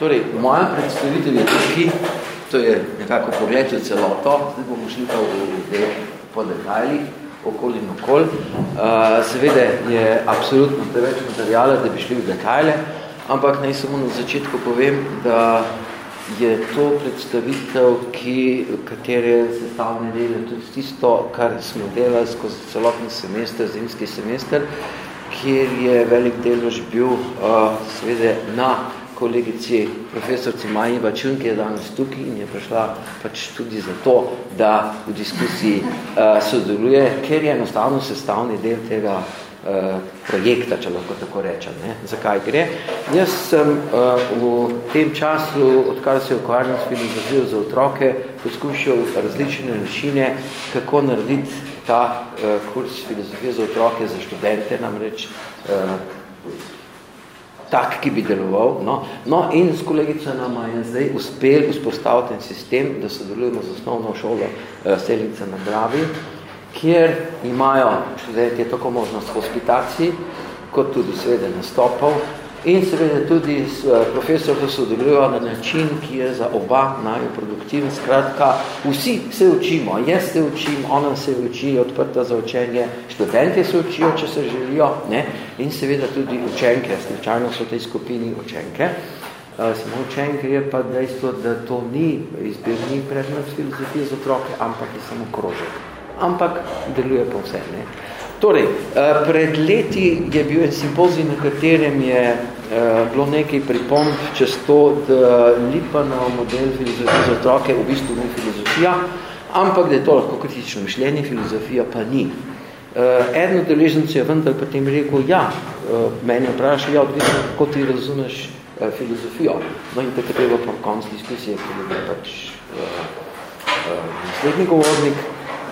Torej, moja predstavitev je tukaj, to je nekako pogled v celoto, zdaj bomo šli pa v po detaljih, okoli in okol. Uh, seveda je absolutno preveč materijala, da bi šli v detalje, ampak naj samo na začetku povem, da je to predstavitev, ki, katere sestavne dele, tudi tisto, kar smo delali skozi celotni semester, zimski semester, kjer je velik delož bil uh, seveda na kolegici profesorci Maji Bačun, ki je danes tukaj in je prišla pač tudi zato, da v diskusiji uh, sodeluje, ker je enostavno sestavni del tega uh, projekta, če lahko tako rečem. Ne? Zakaj gre? Jaz sem uh, v tem času, odkar se ukvarjam s filozofijo za otroke, poskušal različne načine, kako narediti ta uh, kurs filozofije za otroke za študente, namreč uh, tak, ki bi deloval. No, no in s kolegico nama je zdaj uspel vzpostaviti ten sistem, da sodelujemo z osnovno šolo eh, Selica na Dravi, kjer imajo študenti tako možnost hospitacij, kot tudi seveda nastopov, in seveda tudi s eh, profesorjem sodelujo na način, ki je za oba najproduktivn. Skratka, vsi se učimo, jaz se učim, ona se uči, odprta za učenje, študenti se učijo, če se želijo, ne? in seveda tudi učenke, slučajno so tej skupini učenke. Uh, samo učenke je pa dejstvo, da to ni izbirni predmet filozofije za otroke, ampak je samo krožek. Ampak deluje pa vse. Ne? Torej, eh, pred leti je bil en simpozij, na katerem je eh, bilo nekaj pripomb čez to, da Lipanov model filozofije za otroke v bistvu ni filozofija, ampak da je to lahko kritično mišljenje, filozofija pa ni. Eh, eden od deležencev je vendar potem rekel, ja, meni je vprašal, ja, odvisno, kako ti razumeš filozofijo. No in tako treba po konc diskusije, ki je pač naslednji govornik.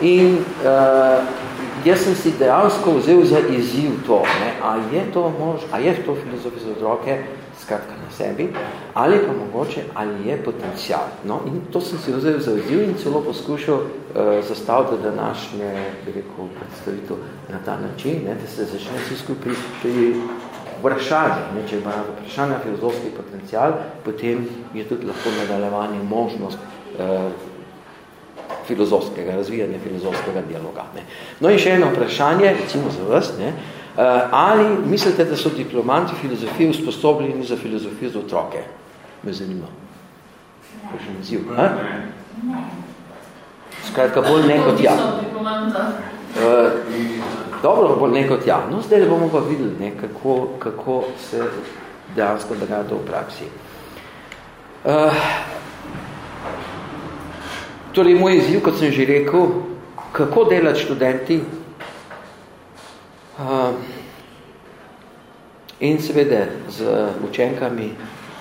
In uh, jaz sem si dejansko vzel za izziv to, ne, a je to mož, a je to filozofija za otroke, skratka na sebi, ali pa mogoče, ali je potencial. No, in to sem si vzel za izziv in celo poskušal uh, zastaviti današnje, bi rekel, predstavitev na ta način, ne, da se začne vsi skupaj pri vprašanju, ne, če ima vprašanja filozofski potencial, potem je tudi lahko nadaljevanje možnost uh, filozofskega, razvijanja filozofskega dialoga. Ne. No in še eno vprašanje, recimo za vas, ne, uh, ali mislite, da so diplomanti filozofije usposobljeni za filozofijo za otroke? Me zanima. Ne. Naziv, ne. Skratka, bolj ne kot ja. Uh, dobro, bolj ne kot ja. No, zdaj bomo pa videli, ne, kako, kako se dejansko dogaja to v praksi. Uh, Torej, moj izziv, kot sem že rekel, kako delati študenti uh, in seveda z učenkami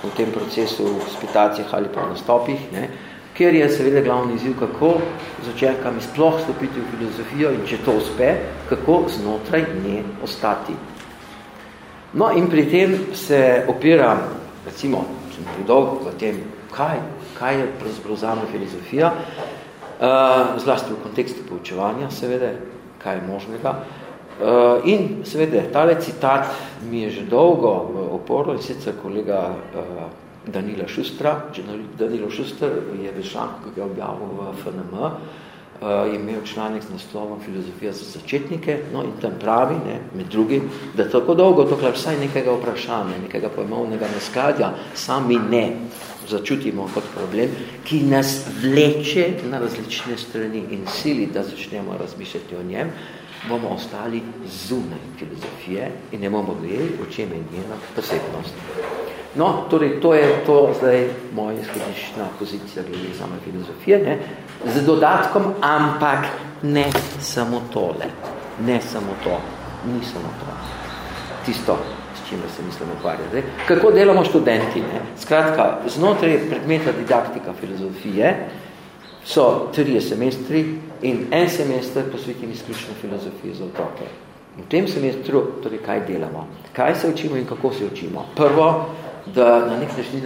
v tem procesu v hospitacijah ali pa nastopih, ne, ker je seveda glavni izziv, kako z učenkami sploh stopiti v filozofijo in če to uspe, kako znotraj nje ostati. No in pri tem se opira, recimo, sem pridolg v tem, kaj kaj je pravzaprav zame filozofija, uh, zlasti v kontekstu poučevanja, seveda, kaj je možnega. Uh, in seveda, tale citat mi je že dolgo v oporu, in sicer kolega uh, Danila Šustra, Danilo Šuster je v članku, ki je objavil v FNM, uh, imel članek z naslovom Filozofija za začetnike, no in tam pravi, ne, med drugim, da tako dolgo, dokler vsaj nekega vprašanja, nekega pojmovnega neskladja, sami ne začutimo kot problem, ki nas vleče na različne strani in sili, da začnemo razmišljati o njem, bomo ostali zunaj filozofije in ne bomo vedeli, o čem je njena posebnost. No, torej, to je to zdaj moja izhodišna pozicija glede same filozofije, ne? Z dodatkom, ampak ne samo tole, ne samo to, ni samo to. Tisto, čimer se mislim ukvarjati. Kako delamo študenti? Ne? Skratka, znotraj predmeta didaktika filozofije so trije semestri in en semester posvetim izključno filozofiji za otroke. V tem semestru, torej, kaj delamo? Kaj se učimo in kako se učimo? Prvo, da na nek način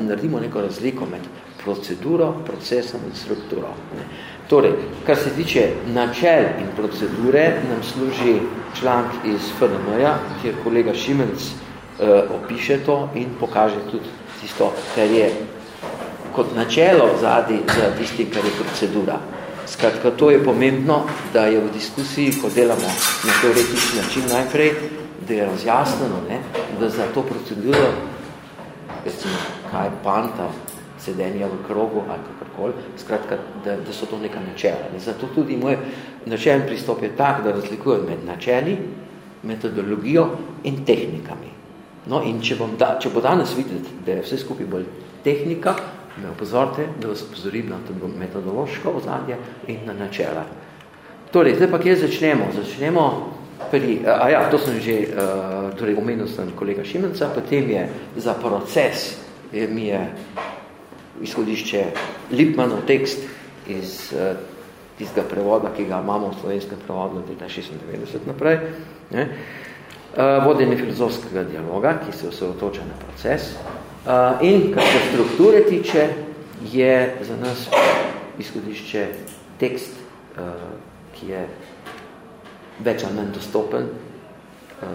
naredimo neko razliko med proceduro, procesom in strukturo. Ne? Torej, kar se tiče načel in procedure, nam služi članek iz FNM-ja, kjer kolega Šimenc uh, opiše to in pokaže tudi tisto, kar je kot načelo zadi za tisti, kar je procedura. Skratka, to je pomembno, da je v diskusiji, ko delamo na teoretični način najprej, da je razjasneno, ne, da za to proceduro, recimo, kaj je panta, sedenja v krogu ali kakorkoli, skratka, da, da so to neka načela. Ne. Zato tudi moj načeljen pristop je tak, da razlikujem med načeli, metodologijo in tehnikami. No, in če, bom da, če bo danes videti, da je vse skupaj bolj tehnika, me opozorite, da vas opozorim na metodološko ozadje in na načela. Torej, zdaj pa kje začnemo? Začnemo pri, a ja, to sem že, uh, torej omenil sem kolega Šimenca, potem je za proces, je, mi je izhodišče Lipmanov tekst iz uh, tistega prevoda, ki ga imamo v slovenskem prevodu od 96 naprej, ne? Uh, vodenje filozofskega dialoga, ki se osredotoča na proces, Uh, in kar se strukture tiče, je za nas izhodišče tekst, uh, ki je več ali manj dostopen, uh,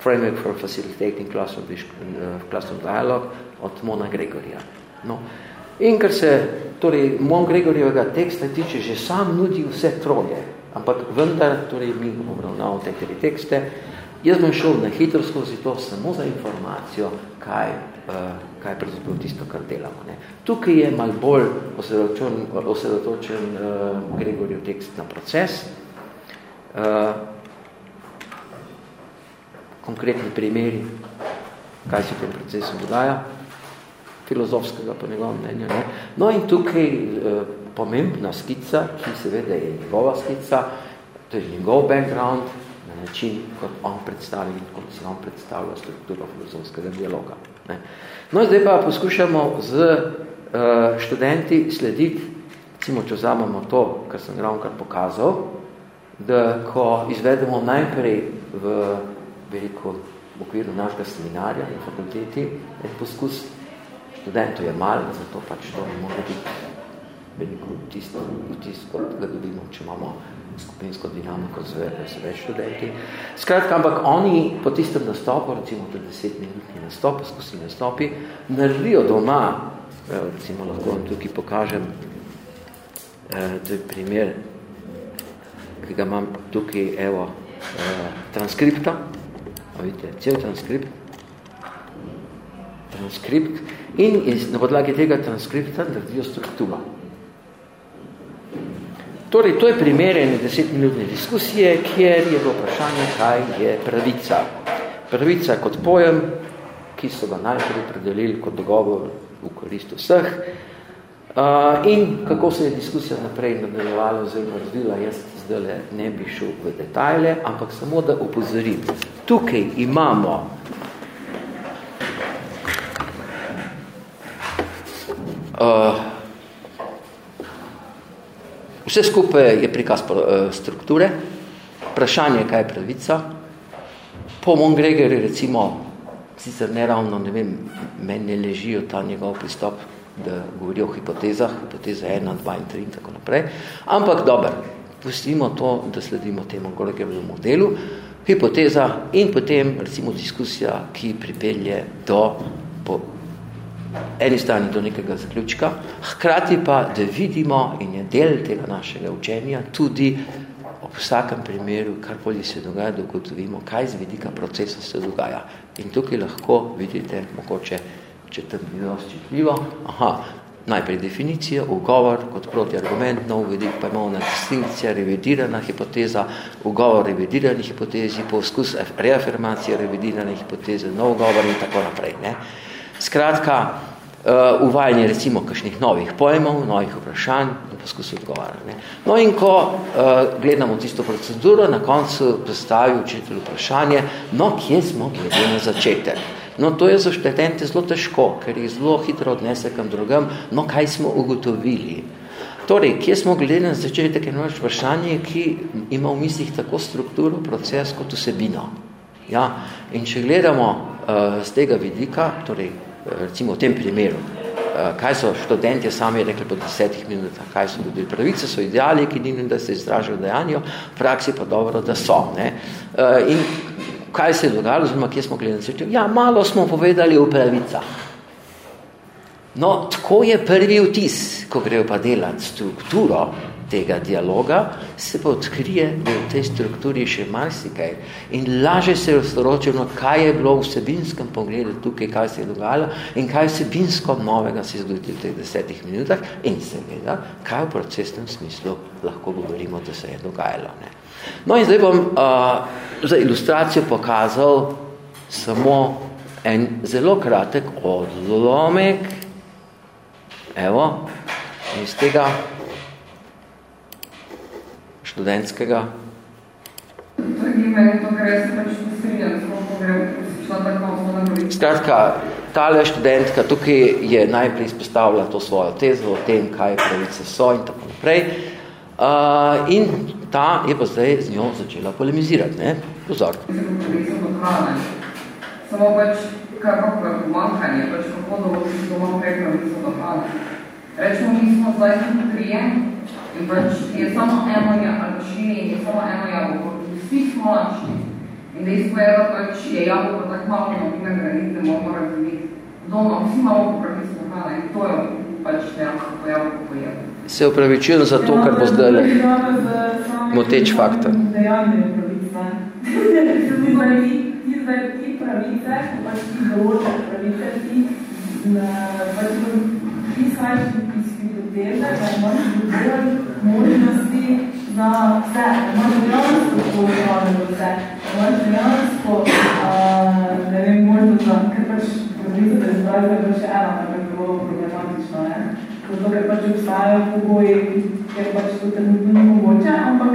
Framework for Facilitating Classroom, uh, classroom Dialogue od Mona Gregorija. No. In ker se torej, Mon Gregorjevega teksta tiče, že sam nudi vse troje, ampak vendar torej, mi obravnavamo te tri tekste, Jaz bom šel na hitro skozi to samo za informacijo, kaj, uh, kaj pravzaprav tisto, kar delamo. Ne. Tukaj je malo bolj osredotočen, osredotočen uh, Gregorjev tekst na proces. Uh, konkretni primeri, kaj se v tem procesu dogaja, filozofskega po njegovem mnenju. Ne. No in tukaj uh, pomembna skica, ki seveda je njegova skica, to je njegov background, na način, kot on predstavi in kot si on predstavlja strukturo filozofskega dialoga. Ne. No, zdaj pa poskušamo z uh, študenti slediti, recimo, če vzamemo to, kar sem ravno kar pokazal, da ko izvedemo najprej v veliko v okviru našega seminarja na fakulteti, en poskus študentov je malo, zato pač to ne more biti veliko tisto, tisto, kot ga dobimo, če imamo skupinsko dinamiko z, z več študenti. Skratka, ampak oni po tistem nastopu, recimo to desetminutni nastop, skozi nastopi, naredijo doma, recimo lahko vam tukaj pokažem, eh, to je primer, ki ga imam tukaj, evo, eh, transkripta, a vidite, cel transkript, transkript, in na podlagi tega transkripta naredijo strukturo. Torej, to je primer ene desetminutne diskusije, kjer je bilo vprašanje, kaj je pravica. Pravica kot pojem, ki so ga najprej predelili kot dogovor v korist vseh, uh, in kako se je diskusija naprej nadaljevala oziroma razvila, jaz zdaj ne bi šel v detajle, ampak samo da upozorim. Tukaj imamo uh, Vse skupaj je prikaz eh, strukture, vprašanje, kaj je pravica. Po Mongregori, recimo, sicer neravno, ne vem, meni ne ležijo ta njegov pristop, da govori o hipotezah, hipoteza 1, 2 in 3 in tako naprej. Ampak dober, pustimo to, da sledimo temu kolegemu modelu, hipoteza in potem recimo diskusija, ki pripelje do po eni strani do nekega zaključka, hkrati pa, da vidimo in je del tega našega učenja tudi ob vsakem primeru, karkoli se dogaja, da ugotovimo, kaj z vidika procesa se dogaja. In tukaj lahko vidite, mogoče, če tam bi čitljivo, aha, najprej definicija, ugovor kot proti argument, nov vidik pa imamo na distinkcija, revidirana hipoteza, ugovor revidirani hipotezi, poskus reafirmacije revidirane hipoteze, nov ugovor in tako naprej. Ne? Skratka, uh, uvajanje recimo kakšnih novih pojmov, novih vprašanj in poskus odgovarjanja. No in ko uh, gledamo tisto proceduro, na koncu postavi učitelj vprašanje, no kje smo glede na začetek? No, to je za študente zelo težko, ker jih zelo hitro odnese kam drugem, no kaj smo ugotovili? Torej, kje smo glede na začetek eno vprašanje, ki ima v mislih tako strukturo, proces kot vsebino? Ja, in če gledamo uh, z tega vidika, torej recimo v tem primeru, eh, kaj so študentje sami rekli po desetih minutah, kaj so dobili pravice, so ideali, ki ni da se izražajo dejanjo, v praksi pa dobro, da so. Ne? Eh, in kaj se je dogajalo, oziroma kje smo gledali? Ja, malo smo povedali o pravicah. No, tako je prvi vtis, ko grejo pa delati strukturo tega dialoga, se pa odkrije, da v tej strukturi še marsikaj in laže se raztoročeno, kaj je bilo v vsebinskem pogledu tukaj, kaj se je dogajalo in kaj vsebinsko novega se zgodi v teh desetih minutah in seveda, kaj v procesnem smislu lahko govorimo, da se je dogajalo. Ne. No in zdaj bom uh, za ilustracijo pokazal samo en zelo kratek odlomek, evo, iz tega študentskega? Skratka, tale študentka tukaj je najprej izpostavila to svojo tezo o tem, kaj pravice so in tako naprej. Uh, in ta je pa zdaj z njo začela polemizirati. Ne? Pozor. Samo pač, kar pa pomankanje, pač kako dolgo si doma prej pravico do hrane. Rečemo, mi smo zdaj tudi prijem, In pač je samo eno ali širi, je samo eno jabolko. Vsi smo lačni. In dejstvo je, da pač je jabolko tako malo, na primer granit, ne moramo razumeti. Doma, vsi imamo popravico hrana in to je pač dejansko po jabolko pojelo. Se upravičujem za to, kar bo zdaj le moteč faktor. Zdaj da možnosti za vse, da imaš dejansko položanje do vse, da imaš dejansko, ne vem, možnost za, ker pač da izbrazila je še ena, da je bilo problematično, ne? Zato, ker pač obstajajo pogoji, ker pač to trenutno ni mogoče, ampak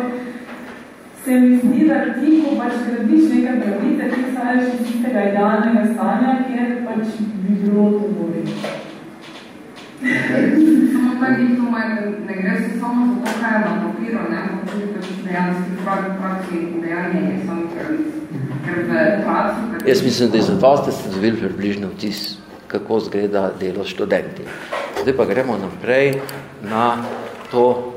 se mi zdi, da ti, ko pač gradiš nekaj pravice, ti stavljaš iz tistega idealnega stanja, kjer pač bi bilo to govoriti. Samo kaj ni to ne gre se samo za to, kaj je na papiru, ne, ampak tudi pač dejanski pravi praksi dejanje je samo pravic. Ker v praksi... Jaz mislim, da za vas, ste dobili približno vtis, kako zgleda delo študenti. Zdaj pa gremo naprej na to.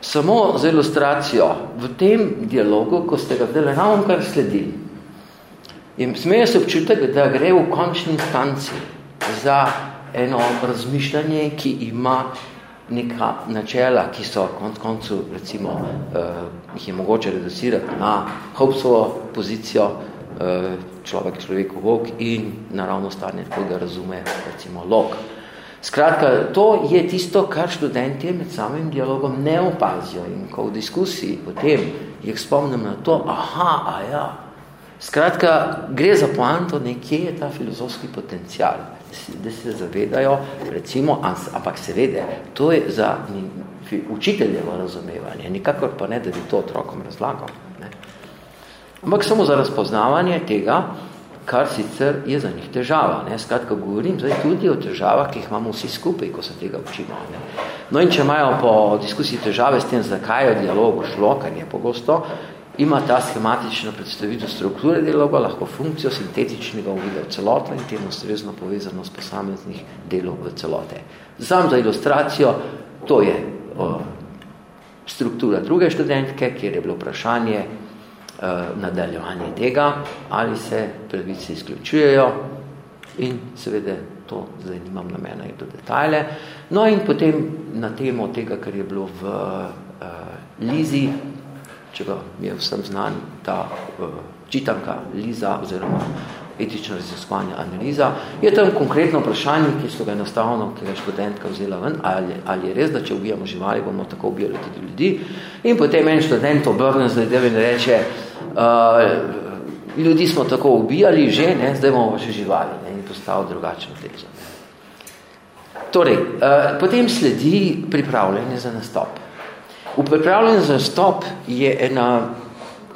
Samo za ilustracijo, v tem dialogu, ko ste ga zdaj ravno kar sledili, In smeje se občutek, da gre v končni instanci za eno razmišljanje, ki ima neka načela, ki so konc koncu, recimo, uh, jih je mogoče reducirati na Hobbesovo pozicijo človek, človeku vok in naravno stanje, ko ga razume, recimo, lok. Skratka, to je tisto, kar študenti med samim dialogom ne opazijo in ko v diskusiji potem jih spomnim na to, aha, a ja, Skratka, gre za poanto, nekje je ta filozofski potencial, da se zavedajo, recimo, ampak seveda, to je za učiteljevo razumevanje, nikakor pa ne, da bi to otrokom razlagal. Ampak samo za razpoznavanje tega, kar sicer je za njih težava. Ne. Skratka, govorim zdaj tudi o težavah, ki jih imamo vsi skupaj, ko se tega učimo. Ne. No in če imajo po diskusiji težave s tem, zakaj je dialogu šlo, kar je pogosto, ima ta schematična predstavitev strukture dialoga lahko funkcijo sintetičnega uvida v celoto in temu ustrezno povezano s posameznih delov v celote. Sam za ilustracijo, to je o, struktura druge študentke, kjer je bilo vprašanje nadaljevanje tega, ali se pravice izključujejo in seveda to zdaj nimam namena in do detajle. No in potem na temo tega, kar je bilo v uh, Lizi, če ga je vsem znan, ta uh, čitanka Liza oziroma etično raziskovanje analiza, je tam konkretno vprašanje, ki so ga enostavno, ki je študentka vzela ven, ali, ali je res, da če ubijamo živali, bomo tako ubijali tudi ljudi. In potem en študent obrne z in reče, uh, ljudi smo tako ubijali že, ne, zdaj bomo še živali ne, in postavil drugačno tezo. Torej, uh, potem sledi pripravljanje za nastop. V pripravljenju za stop je ena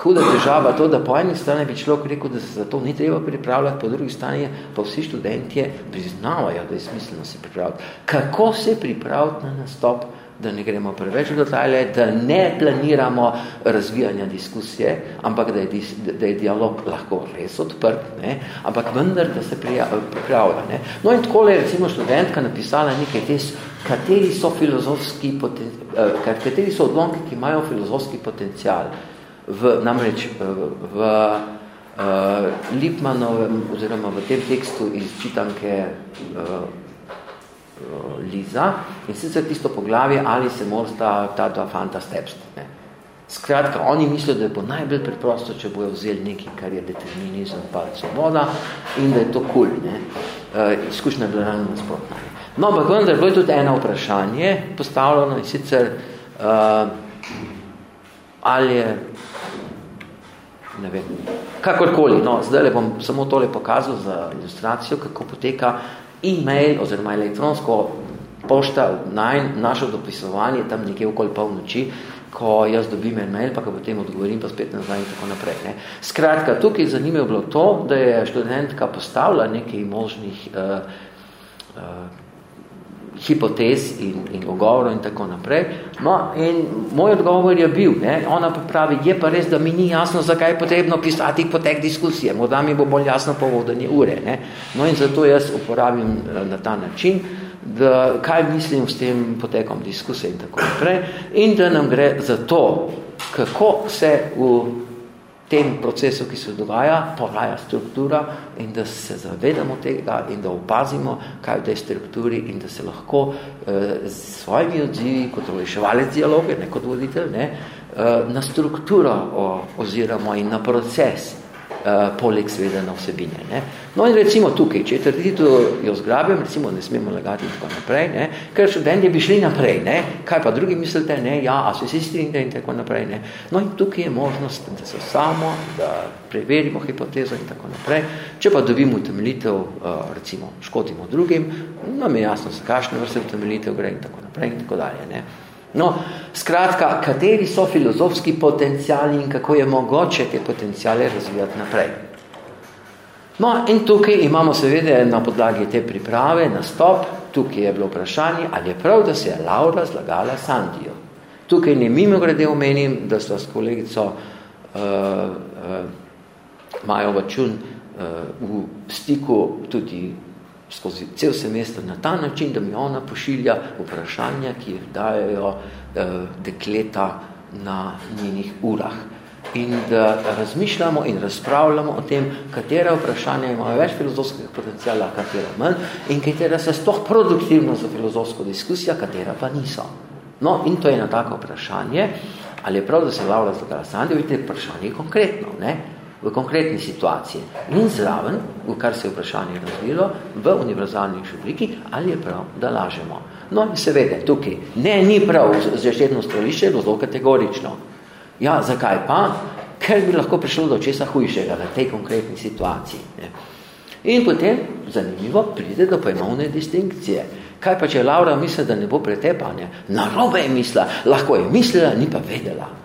huda težava to, da po eni strani bi človek rekel, da se za to ni treba pripravljati, po drugi strani pa vsi študentje priznavajo, da je smiselno se pripraviti. Kako se pripraviti na nastop, da ne gremo preveč v detalje, da ne planiramo razvijanja diskusije, ampak da je, da je dialog lahko res odprt, ne? ampak vendar, da se pripravlja. Ne? No in tako je recimo študentka napisala nekaj tes, kateri so filozofski potencial, eh, kateri so odlomki, ki imajo filozofski potencial v, namreč v, v uh, Lipmanovem, oziroma v tem tekstu iz čitanke uh, Liza, in sicer tisto poglavje, ali se mora ta dva fanta stepst. Ne. Skratka, oni mislijo, da je bo najbolj preprosto, če bojo vzeli nekaj, kar je determinizem pa svoboda in da je to kul. Cool, uh, izkušnja je bila ravno nasprotna. No, ampak vendar, bilo je tudi eno vprašanje postavljeno in sicer, uh, ali je ne vem, kakorkoli, no, zdaj bom samo tole pokazal za ilustracijo, kako poteka e-mail oziroma elektronsko pošta na našo dopisovanje tam nekje okoli pol noči, ko jaz dobim en mail, pa ga potem odgovorim, pa spet nazaj in tako naprej. Ne. Skratka, tukaj zanimivo bilo to, da je študentka postavila nekaj možnih uh, uh, hipotez in, in ogovorov in tako naprej. No, in moj odgovor je bil, ne, ona pa pravi, je pa res, da mi ni jasno, zakaj je potrebno pisati potek diskusije, morda mi bo bolj jasno povodanje ure. Ne. No in zato jaz uporabim eh, na ta način, da kaj mislim s tem potekom diskusije in tako naprej, in da nam gre za to, kako se v tem procesu, ki se dogaja, poraja struktura in da se zavedamo tega in da opazimo, kaj v tej strukturi in da se lahko eh, s svojimi odzivi, kot reševalec dialoge, ne kot voditelj, ne, eh, na strukturo o, oziramo in na proces poleg seveda na vsebine. Ne. No in recimo tukaj, če trditev jo zgrabim, recimo ne smemo lagati in tako naprej, ne, ker študentje bi šli naprej, ne, kaj pa drugi mislite, ne, ja, a se vsi strinjate in tako naprej, ne. No in tukaj je možnost, da se samo, da preverimo hipotezo in tako naprej. Če pa dobimo utemeljitev, uh, recimo, škodimo drugim, nam je jasno, za kakšne vrste utemeljitev gre in tako naprej in tako dalje, ne. No, skratka, kateri so filozofski potencijali in kako je mogoče te potencijale razvijati naprej. No, in tukaj imamo seveda na podlagi te priprave nastop, tukaj je bilo vprašanje, ali je prav, da se je Laura zlagala Sandijo. Tukaj ne mimo grede omenim, da sta s kolegico uh, uh, Majo Vačun uh, v stiku tudi skozi cel semester na ta način, da mi ona pošilja vprašanja, ki jih dajo eh, dekleta na njenih urah. In da razmišljamo in razpravljamo o tem, katera vprašanja imajo več filozofskega potencijala, katera manj, in katera se sploh produktivno za filozofsko diskusijo, katera pa niso. No, in to je na tako vprašanje, ali je prav, da se Laura zagala Sandi, vidite, vprašanje je konkretno, ne? V konkretni situaciji in zraven, v kar se je vprašanje razvilo, v univerzalni obliki, ali je prav, da lažemo. No, seveda, tukaj, ne, ni prav, zaštetno stolišče je zelo kategorično. Ja, zakaj pa? Ker bi lahko prišlo do česa hujšega v tej konkretni situaciji. Ne. In potem, zanimivo, pride do pojmovne distinkcije. Kaj pa, če Laura misli, da ne bo pretepanja? Narobe je mislila, lahko je mislila, ni pa vedela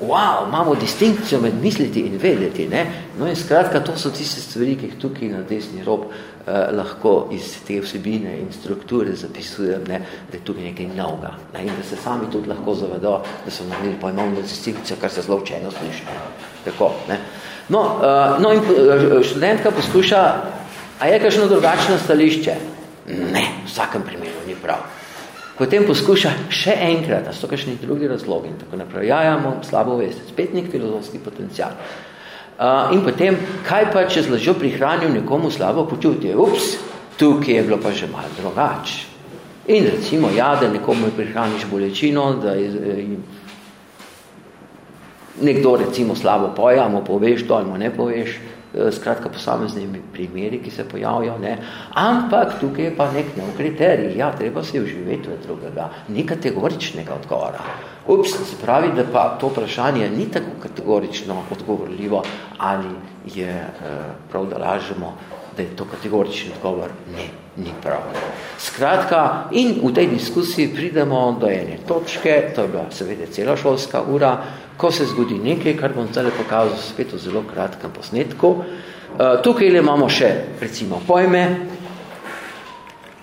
wow, imamo distinkcijo med misliti in vedeti. Ne? No in skratka, to so tiste stvari, ki jih tukaj na desni rob eh, lahko iz te vsebine in strukture zapisujem, ne? da je tukaj nekaj novega. Ne? In da se sami tudi lahko zavedo, da so naredili pojmovno distinkcijo, kar se zelo učeno sliši. Tako, ne? No, uh, no in uh, študentka poskuša, a je kakšno drugačno stališče? Ne, v vsakem primeru ni prav potem poskuša še enkrat, a so kakšni drugi razlogi in tako naprej. Ja, ja, imam slabo vest, spet nek filozofski potencial. Uh, in potem, kaj pa, če z lažjo prihranil nekomu slabo počutje? Ups, tukaj je bilo pa že malo drugač. In recimo, ja, da nekomu prihraniš bolečino, da je, je, nekdo recimo slabo poja, mu poveš to ali mu ne poveš, Eh, skratka posamezni primeri, ki se pojavijo, ne. ampak tukaj je pa nek nov kriterij, ja, treba se uživeti v drugega, ni kategoričnega odgovora. Ups, se pravi, da pa to vprašanje ni tako kategorično odgovorljivo, ali je eh, prav, da lažemo, da je to kategorični odgovor, ne, ni prav. Skratka, in v tej diskusiji pridemo do ene točke, to je bila seveda cela šolska ura, ko se zgodi nekaj, kar bom zdaj pokazal spet v zelo kratkem posnetku. Uh, tukaj imamo še, recimo, pojme,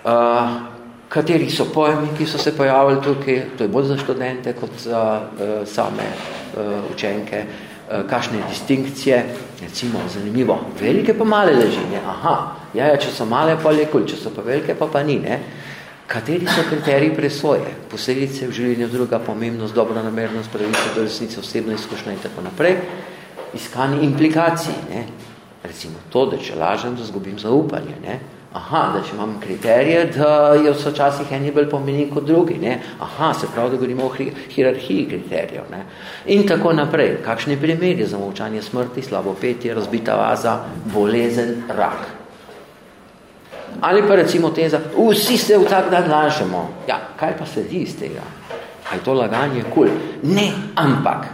uh, kateri so pojmi, ki so se pojavili tukaj, to je bolj za študente kot za uh, same uh, učenke, uh, kakšne distinkcije, recimo, zanimivo, velike pa male ležine, aha, ja, ja, če so male pa je kul, če so pa velike pa pa ni, ne, Kateri so kriteriji presoje? Posledice v življenju druga, pomembnost, dobro namernost, pravice do resnice, osebna izkušnja in tako naprej. iskanje implikacij. Ne? Recimo to, da če lažem, da zgubim zaupanje. Ne? Aha, da če imam kriterije, da je v časih eni bolj pomeni kot drugi. Ne? Aha, se pravi, da govorimo o hierarhiji kriterijev. Ne? In tako naprej. Kakšni primeri za molčanje smrti, slabo petje, razbita vaza, bolezen, rak. Ali pa recimo teza, vsi se v tak dan lažemo. Ja, kaj pa sledi iz tega? A je to laganje kul? Ne, ampak.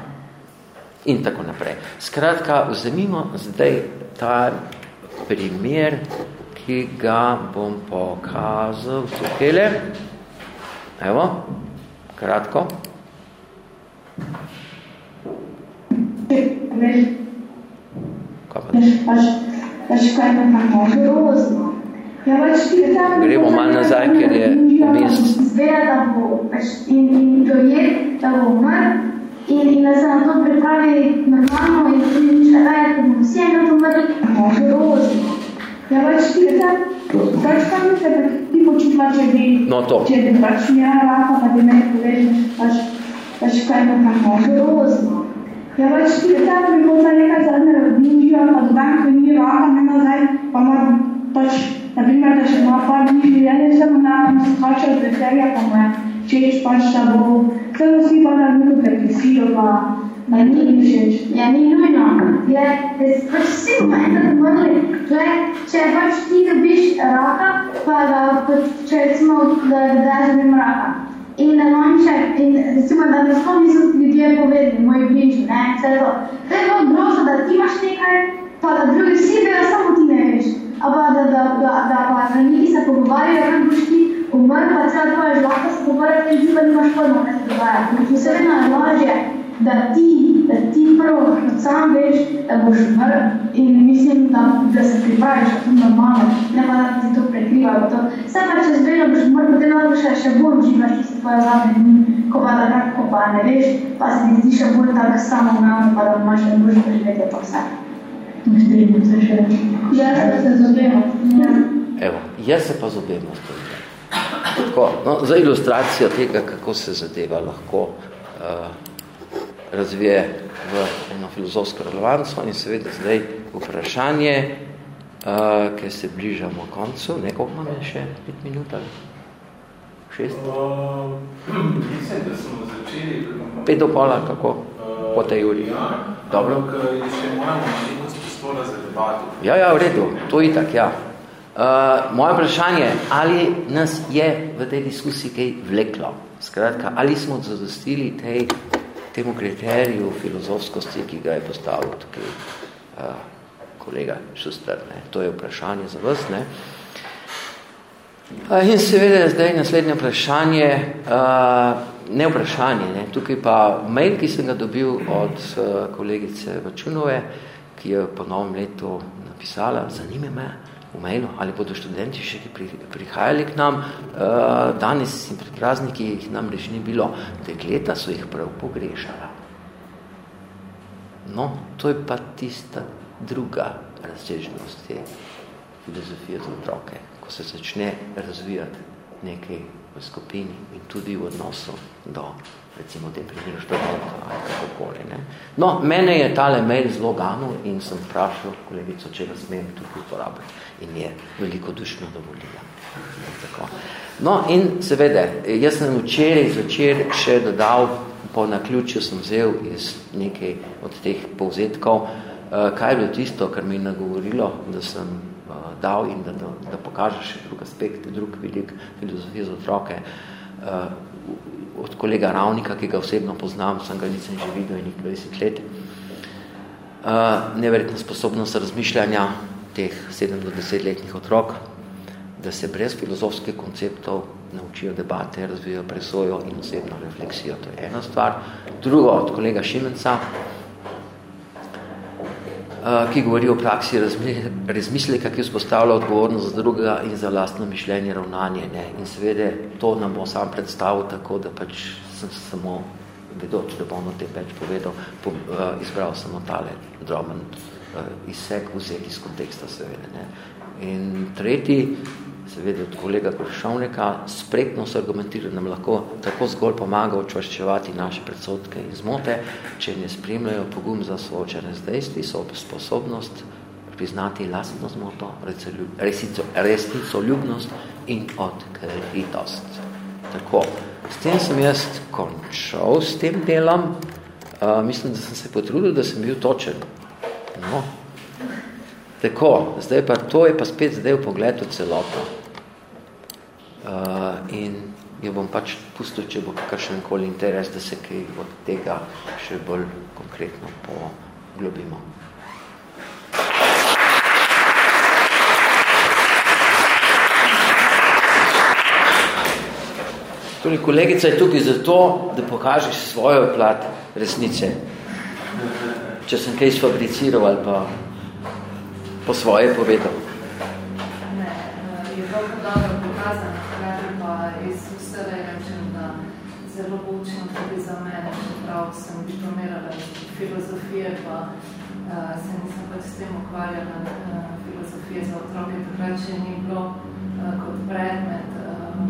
In tako naprej. Skratka, vzemimo zdaj ta primer, ki ga bom pokazal tukajle. Evo, kratko. Gremo malo nazaj, ker je mest. Zveja, da bo in, in dojet, da bo umr, in, in da se na to pripravi normalno in tudi nič ne daje, da bomo vsi eno umrli, grozno. Ja, pač ti da, pač pa mi se ti počutila, če bi, no, to. če bi pač imela raka, pa bi meni povedali, pač, pač kaj bo može grozno. Ja, pač ti da bi bilo za nekaj zadnje rodnižijo, pa do dan, ko ni raka, ne nazaj, pa mora pač, na primer, da še ima pa dni življenje, samo na nam se pač od veselja, pa mu je češ pač, da bo, samo si pa na njuto depresijo, pa Ma ni mi všeč. Ja, ni nujno. Je, da se pač vsi bomo enkrat umrli. Če pač ti dobiš raka, pa da, če recimo, da da dobim raka. In da imam še, in recimo, da mi sploh niso ljudje povedali, moji bližni, ne, vse to. To je bilo grozno, da ti imaš nekaj, pa da drugi vsi vejo, samo ti ne veš. A pa da, da, da, da pa zdravniki se pogovarjajo, boš ti umrl, pa cela tvoja žlahta se pogovarja, in ti pa nimaš pojma, kaj se dogaja. In se vedno je lažje, da ti, da ti prvo sam veš, da boš umrl in mislim, da, da se pripraviš to normalno, ne pa da ti to prekrivajo. To. Vse pa če zbeno boš umrl, potem lahko še, še bolj uživaš tiste tvoje zadnje dni, ko pa da kako pa ne veš, pa se ti zdi še bolj tako samo umrl, pa da imaš še boljše preživetje pa vse. Mislim, se še Jaz se zobemo. Evo, jaz se pa zobemo. Tako, no, za ilustracijo tega, kako se zadeva lahko uh, razvije v eno filozofsko relevanco in seveda zdaj vprašanje, uh, ker se bližamo koncu, nekoliko imamo še pet minut ali šest? Uh, mislim, da smo začeli... Pet do pola, kako? Uh, po tej uri? Ja, Dobro. ampak je še moja prostora za debato. Ja, ja, v redu, to itak, ja. Uh, moje vprašanje, ali nas je v tej diskusiji kaj vleklo? Skratka, ali smo zadostili tej temu kriteriju filozofskosti, ki ga je postavil tukaj uh, kolega Šuster. Ne. To je vprašanje za vas. Ne. Uh, in seveda zdaj naslednje vprašanje, uh, ne vprašanje, ne. tukaj pa mail, ki sem ga dobil od uh, kolegice Vačunove, ki je po novem letu napisala, zanime me, v mailu, ali bodo študenti še ki prihajali k nam. Uh, danes in pred prazniki jih nam ni bilo. Dekleta so jih prav pogrešala. No, to je pa tista druga razsežnost te filozofije za otroke, ko se začne razvijati nekaj v skupini in tudi v odnosu do recimo te primeru študenta ali kakokoli. Ne. No, mene je tale mail zelo ganul in sem vprašal kolegico, če ga smem tukaj uporabljati. In je veliko dušno dovolila. Tako. No, in seveda, jaz sem včeraj zvečer še dodal, po naključju sem vzel iz nekaj od teh povzetkov, kaj je bilo tisto, kar mi je nagovorilo, da sem dal in da, da, da pokažeš še drug aspekt, drug vidik filozofije za otroke, od kolega Ravnika, ki ga osebno poznam, sem ga nisem že videl in 20 let. Uh, neverjetna sposobnost razmišljanja teh 7 do 10 letnih otrok, da se brez filozofskih konceptov naučijo debate, razvijajo presojo in osebno refleksijo. To je ena stvar. Drugo, od kolega Šimenca, uh, ki govori o praksi razmisleka, ki vzpostavlja odgovornost za drugega in za lastno mišljenje, ravnanje. Ne? In seveda to nam bo sam predstavil tako, da pač sem samo vedoč, da bom o tem več povedal, po, uh, izbral samo tale droben uh, izsek, vzet iz konteksta seveda. Ne? In tretji, seveda od kolega Kršovnika, spretno se argumentira, nam lahko tako zgolj pomaga očvaščevati naše predsotke in zmote, če ne spremljajo pogum za soočene z dejstvi, so sposobnost priznati lastno zmoto, resnico, resnico ljubnost in odkritost. Tako, s tem sem jaz končal s tem delom. Uh, mislim, da sem se potrudil, da sem bil točen. No, Tako, zdaj pa to je pa spet zdaj v pogledu celoto. Jo bom pač pustil, če bo kakšen koli interes, da se kaj od tega še bolj konkretno poglobimo. Torej, kolegica je tukaj zato, da pokažeš svojo plat resnice. Če sem kaj sfabriciral ali pa po svoje povedal. Ne, eh, je dobro dobro pokazan, hkrati pa iz vsega rečem, da zelo poučno tudi za mene, čeprav sem diplomirala filozofije, pa uh, se nisem pač s tem ukvarjala uh, filozofije za otroke, takrat še ni bilo uh, kot predmet uh,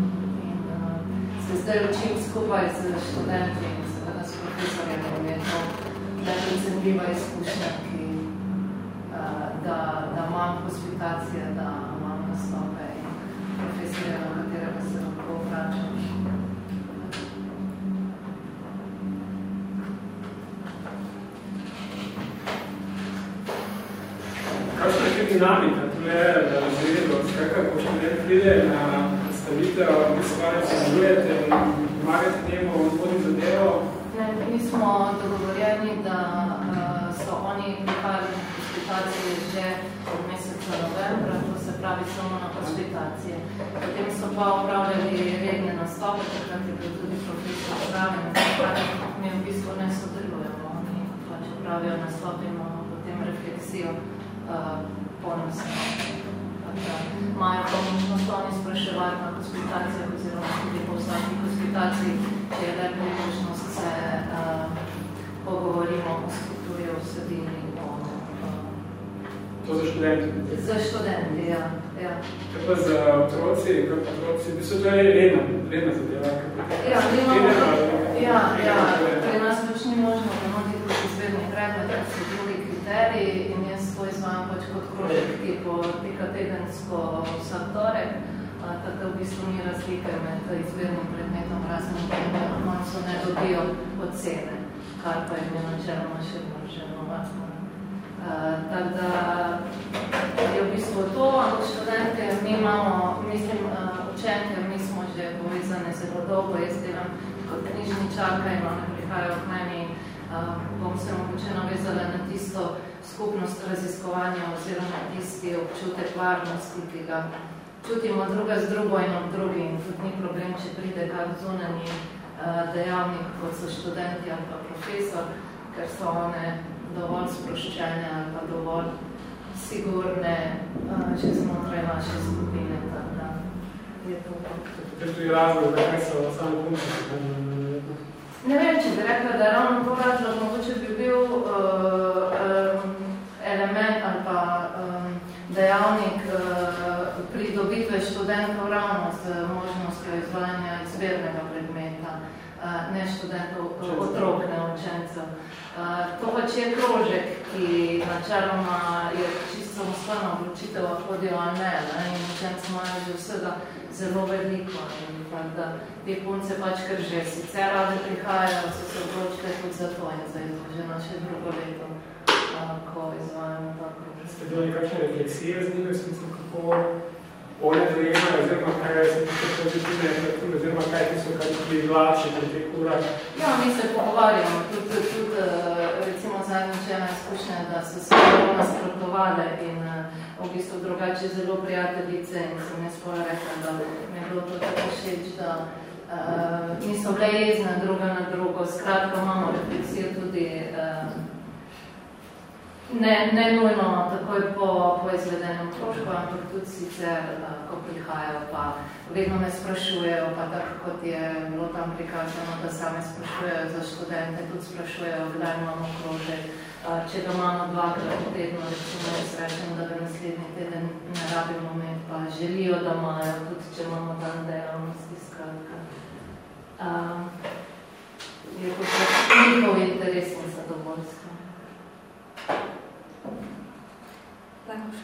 in uh, se zdaj učim skupaj z študenti in seveda s profesorjem, je to neprecenljiva izkušnja, ki da, da imam hospitacije, da imam nastope in profesije, na katerega se lahko vračam. Kakšna je dinamika, tu je razredo, skakaj, ko študent pride na predstavitev, vi se varja simulujete in pomagate njemu odvoditi za delo? Ne, mi smo dogovorjeni, da uh, so oni prihajali hospitacije že od meseca novembra, to se pravi samo na hospitacije. Potem so pa upravljali redne nastope, takrat je bil tudi profesor zraven, mi v bistvu ne sodelujemo, oni pač upravijo nastope, imamo potem refleksijo uh, ponosno. Imajo pa možnost oni spraševati na hospitacijah oziroma tudi po vsaki hospitaciji, če je le možnost se uh, pogovorimo o strukturi, o vsebini, To za študenti? Za študenti, ja. ja. Kaj pa za otroci, kaj pa otroci? Mislim, to je redna, redna zadeva. Ja, imamo, ja, ja, pri nas pač ni možno ponuditi kot izvedni predmet, ker so drugi kriteriji in izvajam pač kot krožek, ki poteka tedensko vsak torek, tako da v bistvu ni razlike med izvednim predmetom raznim predmetom, oni so ne dobijo ocene, kar pa je načeloma še vrženo vacno. Uh, tako da je v bistvu to, ampak študente, mi imamo, mislim, učenke, mi smo že povezane zelo dolgo, jaz delam kot knjižničarka in oni prihajajo k meni, bom se mogoče navezala na tisto skupnost raziskovanja oziroma tisti občutek varnosti, ki ga čutimo druga z drugo in ob drugi in tudi ni problem, če pride kak zunanji uh, dejavnik, kot so študenti ali pa profesor, ker so one dovolj sproščene ali pa dovolj sigurne, če znotraj naše skupine, tako da je to. To je razlog, zakaj so samo punci? Ne vem, če bi rekla, da ravno to razlog, mogoče bi bil uh, dejavnik uh, pridobitve študentov ravno z možnostjo izvajanja izbirnega predmeta, uh, ne študentov, otrok, ne učencev. To pač je krožek, ki načeloma je čisto samostojna odločitev, hodijo ali ne, ne, in učenci imajo že vsega zelo veliko. In tak, da te punce pač kar že sicer rade prihajajo, so se odločile tudi za to in zdaj že naše drugo leto, ko izvajamo ta krožek. Ste bili kakšne refleksije z njimi, smislu, kako one dojemajo, oziroma kaj se tiče pozitivne efektive, oziroma kaj ti so kaj privlači pri teh urah? Ja, mi se pogovarjamo, tudi, tudi recimo zadnjič ena izkušnja, da so se zelo nasprotovale in v bistvu drugače zelo prijateljice in sem jaz pora rekla, da mi je bilo to tako všeč, da uh, niso bile jezne druga na drugo, skratka imamo refleksijo tudi uh, Ne, ne nujno takoj po, po izvedenem krožku, ampak tudi sicer, ko prihajajo, pa vedno me sprašujejo, pa tako kot je bilo tam prikazano, da same sprašujejo za študente, tudi sprašujejo, kdaj imamo krožek, če ga imamo dvakrat v tednu, recimo jaz rečem, da ga naslednji teden ne rabimo imeti, pa želijo, da imajo, tudi če imamo dan dejavnosti, skratka. Um, je kot njihov interes in zadovoljstvo.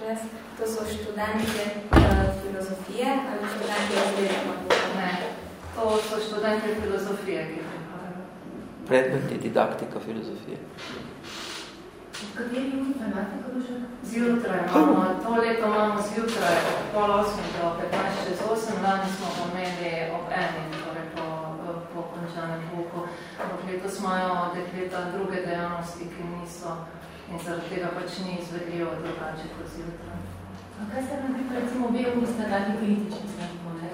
Jaz. To so študentje uh, filozofije ali študentje izvedemo? Ne, to so študentje filozofije, ki prihajajo. Predmet je didaktika filozofije. Kateri kako še? Zjutraj imamo, to leto imamo zjutraj od pol osmi do 15 čez 8, lani smo pa imeli ob eni, torej po, po končanem pouku. Ampak letos imajo dekleta druge dejavnosti, ki niso in zaradi tega pač ni izvedljivo drugače kot zjutraj. A kaj se vam bi, recimo, vi ste taki kritični, tako, ne?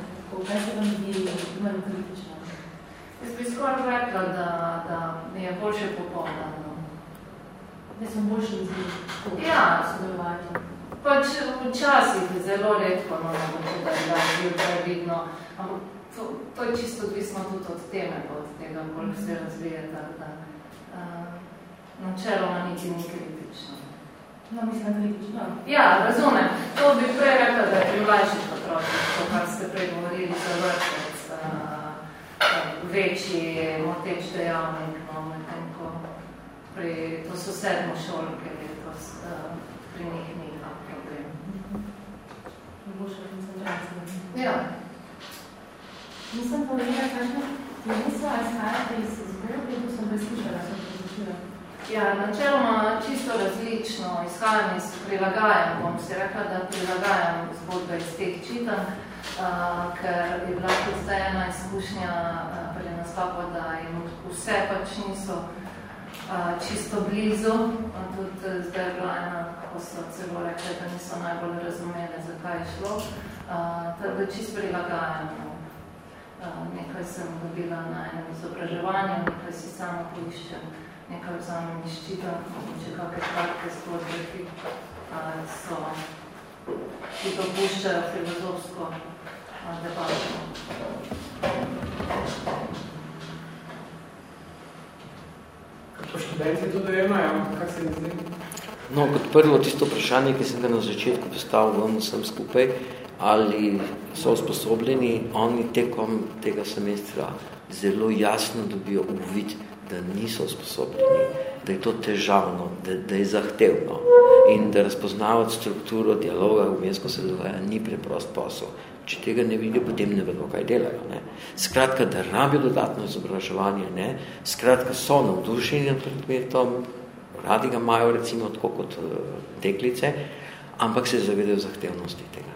Kaj se vam bi manj kritično? Jaz bi skoraj rekla, da, da je boljše popoldan. No. Da sem boljši izgled. Ja, sodelovati. Pač včasih zelo redko, no, da je da zjutraj vidno, ampak to, to je čisto odvisno tudi od teme, pa od tega, koliko se razvije, tako da načeloma niti ni kritično. No, mislim, kritično. Ja, razumem. To bi prej rekla, da je pri mlajših otrocih, to, kar ste prej govorili za vrtec, uh, večji moteč dejavnik, no, medtem ko pri, to so sedmo šolke letos, uh, pri njih ni problem. Boljša koncentracija. Ja. Nisem povedala, kakšne misla izhajate iz zgodbe, ko sem preslišala, sem preslišala. Ja, načeloma čisto različno izhajanje iz prilagajam. Bom si rekla, da prilagajam zgodbe iz teh čitank, uh, ker je bila zdaj ena izkušnja uh, pri nastopu, da jim vse pač niso uh, čisto blizu. Uh, tudi zdaj je bila ena, ko so celo rekli, da niso najbolj razumeli, zakaj je šlo. Uh, tako da čisto prilagajam. Uh, nekaj sem dobila na enem izobraževanju, nekaj si samo poiščem nekaj vzamem iz ščita, če kakve kratke zgodbe, ki so, ki dopuščajo filozofsko debato. To študenti to dojemajo, kak se mi zdi? No, kot prvo tisto vprašanje, ki sem ga na začetku postavil vam vsem skupaj, ali so usposobljeni, oni tekom tega semestra zelo jasno dobijo uvid, da niso usposobljeni, da je to težavno, da, da je zahtevno in da razpoznavati strukturo dialoga v mesko se dogaja ni preprost posel. Če tega ne vidijo, potem ne vedo, kaj delajo. Ne? Skratka, da rabijo dodatno izobraževanje, ne? skratka, so navdušeni nad predmetom, radi ga imajo recimo tako kot uh, deklice, ampak se zavedajo zahtevnosti tega.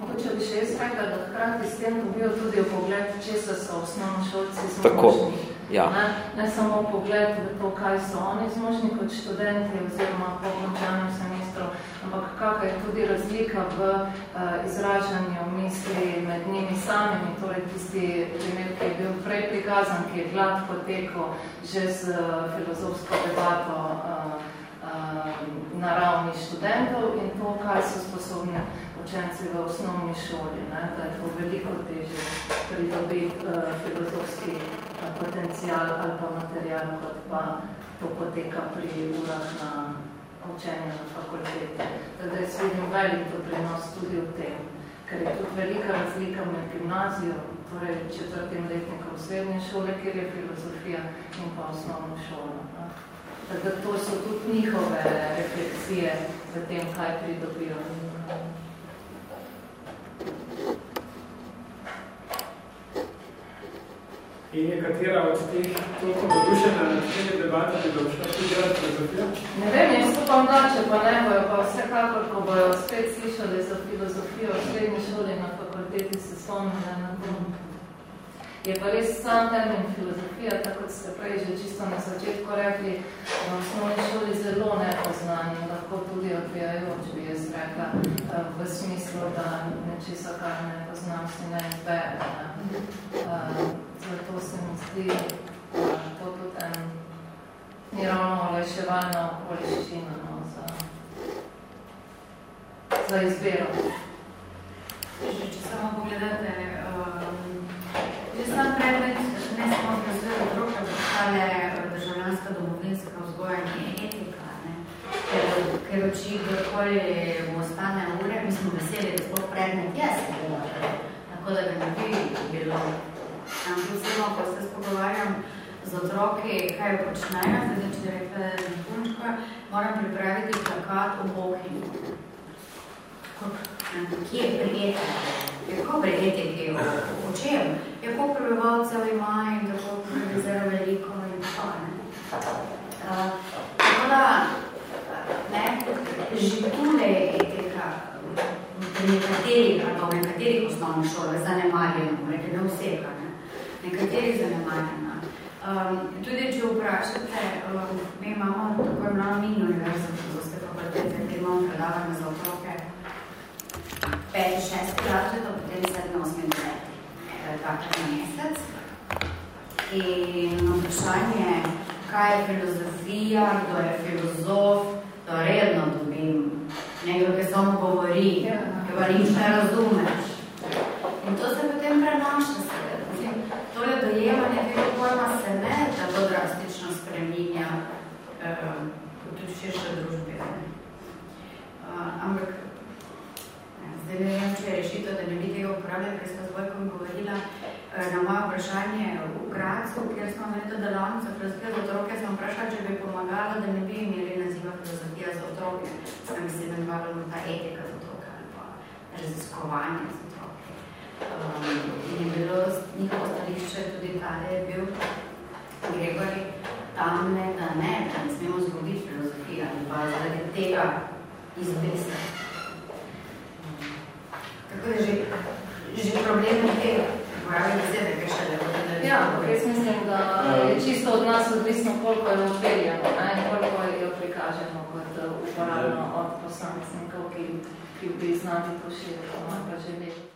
Mogoče bi še jaz rekla, da hkrati s tem dobijo tudi pogled, česa so osnovni šolci zmožni. Tako, ja. Ne, ne samo pogled v to, kaj so oni zmožni kot študenti oziroma po končanem semestru, ampak kakva je tudi razlika v uh, izražanju misli med njimi samimi, torej tisti primer, ki je bil prej prikazan, ki je gladko tekel že z uh, filozofsko debato uh, uh, na ravni študentov in to, kaj so sposobni učenci v osnovni šoli, ne, da je to veliko težje pridobiti uh, potencial ali pa material, kot pa to poteka pri urah na učenju na fakulteti. Teda jaz vidim velik doprinos tudi v tem, ker je tudi velika razlika med gimnazijo, torej četrtim letnikom srednje šole, kjer je filozofija in pa osnovno šolo. Ne. Tako to so tudi njihove refleksije v tem, kaj pridobijo. In je katera od teh toliko podušena na temi debati, da bo šla tudi delati filozofijo? Ne vem, jaz upam da, če pa ne bojo, pa vsekakor, ko bojo spet slišali za filozofijo v srednji šoli na fakulteti, se spomnili na to. Je pa res sam termin filozofija, tako kot ste prej že čisto na začetku rekli, v osnovni šoli zelo nepoznani, lahko tudi odvijajoč, bi jaz rekla, v smislu, da nečesa, kar ne poznam, si ne izbere. Zato se mi zdi to tudi en ni ravno olajševalna okoliščina no, za, za izbiro. Že, če samo pogledate, um, že sam predmet ne samo razvoj otroka, za ostale državljanska domovinska vzgojanje uči, kdorkoli mu ostane ure, mi smo veseli, da sploh predmet je se tako da ga ne bi bilo. Vsemo, ko se spogovarjam z otroki, kaj počnejo, zdaj, če rekla, da punčka, moram pripraviti plakat o bohinju. Kje je prijetje? Kako prijetje kje? O čem? Je koliko prebivalcev ima in tako provizera veliko in tako, ne? Tako da, ne, že tule je pri nekaterih, ali pa v nekaterih osnovnih šolah zanemarjeno, rekli, ne vseh, ne? Nekaterih zanemarjeno. Um, tudi, če vprašate, um, mi imamo tako imamo mini univerzo, filozofske fakultete, ki imamo predavanje za otroke, peti, šesti razred, potem sedmi, osmi, deveti, takrat na mesec. In vprašanje, kaj je filozofija, kdo je filozof, to redno dobim. Nekdo, ki samo govori, ki pa nič ne razumeš. In to se potem prenaša seveda. Tole dojemanje tega pojma se ne tako drastično spreminja eh, tudi širše družbe. Uh, ampak zdaj ne vem, če je rešitev, da ne bi tega uporabljali, ker smo z Vojkom govorila uh, na moje vprašanje v Gracu, kjer smo imeli to delavnico filozofije za otroke, sem vprašala, če bi pomagala, da ne bi imeli naziva filozofija za otroke, sem se imenovala ta etika za otroke ali pa raziskovanje za otroke. Um, in je bilo njihovo stališče tudi tale je bil Gregori tamle, da ne, da ne smemo zgoditi filozofija ali pa zaradi tega izbrisati. Tako da že, že problem je tega, pravi besede, kaj še da je Ja, jaz mislim, da je čisto od nas odvisno, koliko je ne, koliko jo prikažemo kot uporabno od posameznikov, ki, ki bi znali to širiti, pa želeli.